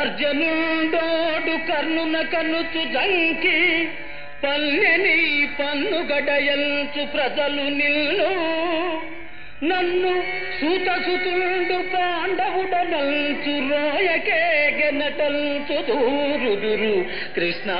అర్జునుండోడు కర్ణున కనుచు జంకి పల్లెని పన్నుగడయంచు ప్రజలు నిల్లు. నన్ను సూతసుతుండు సుతుండు పాండవుడనల్చు రోయకే గెనటల్చు దూరుదురు కృష్ణ.